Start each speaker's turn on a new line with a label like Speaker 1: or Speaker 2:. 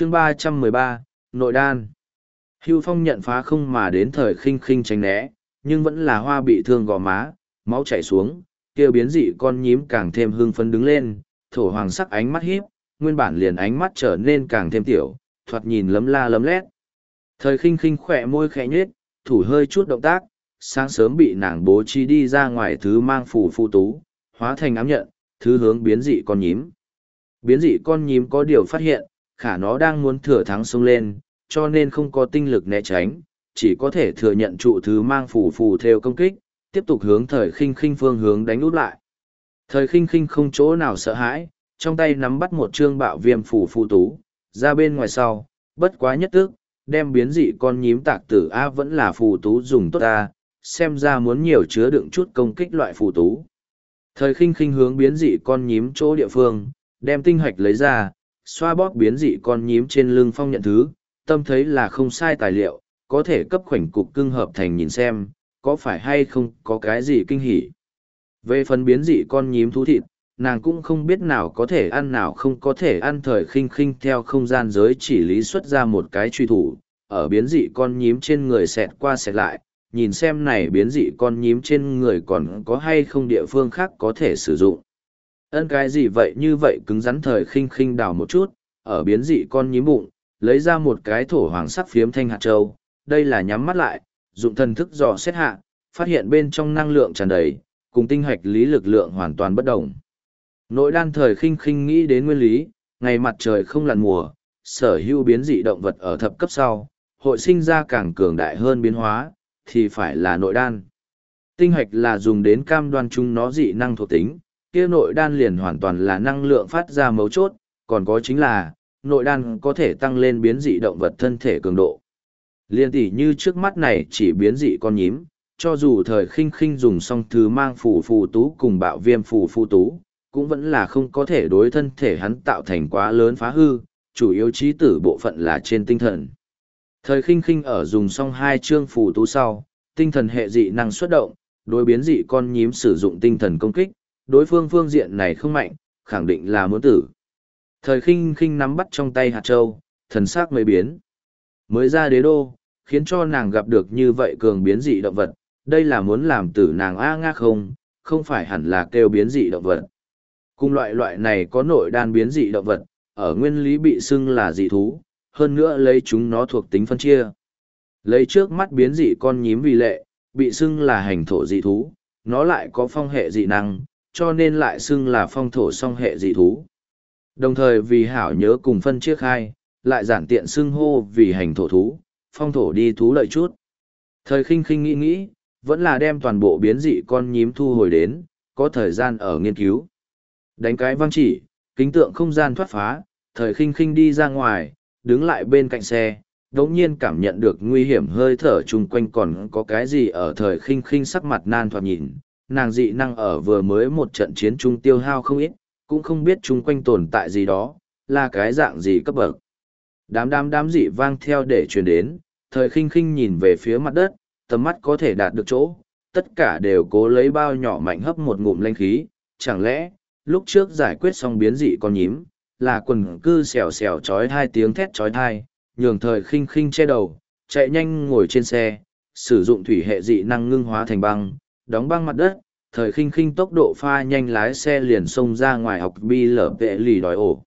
Speaker 1: chương ba trăm mười ba, nội đan. Hưu phong nhận phá không mà đến thời khinh khinh tránh né, nhưng vẫn là hoa bị thương gò má, máu chảy xuống kêu biến dị con nhím càng thêm hưng phấn đứng lên, thổ hoàng sắc ánh mắt hiếp nguyên bản liền ánh mắt trở nên càng thêm tiểu, thoạt nhìn lấm la lấm lét. Thời khinh khinh khỏe môi khẽ nhết thủ hơi chút động tác, sáng sớm bị nàng bố trí đi ra ngoài thứ mang phủ phụ tú, hóa thành ám nhận, thứ hướng biến dị con nhím. Biến dị con nhím có điều phát hiện khả nó đang muốn thừa thắng xông lên, cho nên không có tinh lực né tránh, chỉ có thể thừa nhận trụ thứ mang phủ phù theo công kích, tiếp tục hướng thời khinh khinh phương hướng đánh út lại. Thời khinh khinh không chỗ nào sợ hãi, trong tay nắm bắt một trương bạo viêm phủ phù tú, ra bên ngoài sau, bất quá nhất tức, đem biến dị con nhím tạc tử A vẫn là phù tú dùng tốt A, xem ra muốn nhiều chứa đựng chút công kích loại phù tú. Thời khinh khinh hướng biến dị con nhím chỗ địa phương, đem tinh hạch lấy ra, xoa bóp biến dị con nhím trên lưng phong nhận thứ, tâm thấy là không sai tài liệu, có thể cấp khoảnh cục cưng hợp thành nhìn xem, có phải hay không có cái gì kinh hỉ. Về phần biến dị con nhím thú thịt, nàng cũng không biết nào có thể ăn nào không có thể ăn thời khinh khinh theo không gian giới chỉ lý xuất ra một cái truy thủ, ở biến dị con nhím trên người xẹt qua xẹt lại, nhìn xem này biến dị con nhím trên người còn có hay không địa phương khác có thể sử dụng. Ân cái gì vậy như vậy cứng rắn thời khinh khinh đào một chút, ở biến dị con nhím bụng, lấy ra một cái thổ hoàng sắc phiếm thanh hạt châu, đây là nhắm mắt lại, dụng thần thức dò xét hạ, phát hiện bên trong năng lượng tràn đầy, cùng tinh hoạch lý lực lượng hoàn toàn bất đồng. Nội đan thời khinh khinh nghĩ đến nguyên lý, ngày mặt trời không lặn mùa, sở hữu biến dị động vật ở thập cấp sau, hội sinh ra càng cường đại hơn biến hóa, thì phải là nội đan. Tinh hoạch là dùng đến cam đoan chung nó dị năng thuộc tính, kia nội đan liền hoàn toàn là năng lượng phát ra mấu chốt, còn có chính là, nội đan có thể tăng lên biến dị động vật thân thể cường độ. Liên tỷ như trước mắt này chỉ biến dị con nhím, cho dù thời khinh khinh dùng xong thứ mang phù phù tú cùng bạo viêm phù phù tú, cũng vẫn là không có thể đối thân thể hắn tạo thành quá lớn phá hư, chủ yếu trí tử bộ phận là trên tinh thần. Thời khinh khinh ở dùng xong hai chương phù tú sau, tinh thần hệ dị năng xuất động, đối biến dị con nhím sử dụng tinh thần công kích, đối phương phương diện này không mạnh, khẳng định là muốn tử. Thời khinh khinh nắm bắt trong tay hạt châu, thần sắc mới biến. Mới ra đế đô, khiến cho nàng gặp được như vậy cường biến dị động vật, đây là muốn làm tử nàng A ngác không, không phải hẳn là kêu biến dị động vật. Cùng loại loại này có nội đan biến dị động vật, ở nguyên lý bị xưng là dị thú, hơn nữa lấy chúng nó thuộc tính phân chia. Lấy trước mắt biến dị con nhím vì lệ, bị xưng là hành thổ dị thú, nó lại có phong hệ dị năng, cho nên lại xưng là phong thổ song hệ dị thú. Đồng thời vì hảo nhớ cùng phân chiếc hai, lại giản tiện xưng hô vì hành thổ thú, phong thổ đi thú lợi chút. Thời khinh khinh nghĩ nghĩ, vẫn là đem toàn bộ biến dị con nhím thu hồi đến, có thời gian ở nghiên cứu. Đánh cái văng chỉ, kính tượng không gian thoát phá, thời khinh khinh đi ra ngoài, đứng lại bên cạnh xe, đống nhiên cảm nhận được nguy hiểm hơi thở chung quanh còn có cái gì ở thời khinh khinh sắc mặt nan thoạt nhìn, nàng dị năng ở vừa mới một trận chiến trung tiêu hao không ít, cũng không biết chung quanh tồn tại gì đó, là cái dạng gì cấp bậc. Đám đám đám dị vang theo để truyền đến, thời khinh khinh nhìn về phía mặt đất, tầm mắt có thể đạt được chỗ, tất cả đều cố lấy bao nhỏ mạnh hấp một ngụm linh khí, chẳng lẽ, lúc trước giải quyết xong biến dị con nhím, là quần cư xèo xèo chói hai tiếng thét chói thai, nhường thời khinh khinh che đầu, chạy nhanh ngồi trên xe, sử dụng thủy hệ dị năng ngưng hóa thành băng, đóng băng mặt đất, thời khinh khinh tốc độ pha nhanh lái xe liền xông ra ngoài học bi lở vệ lì đòi ổ.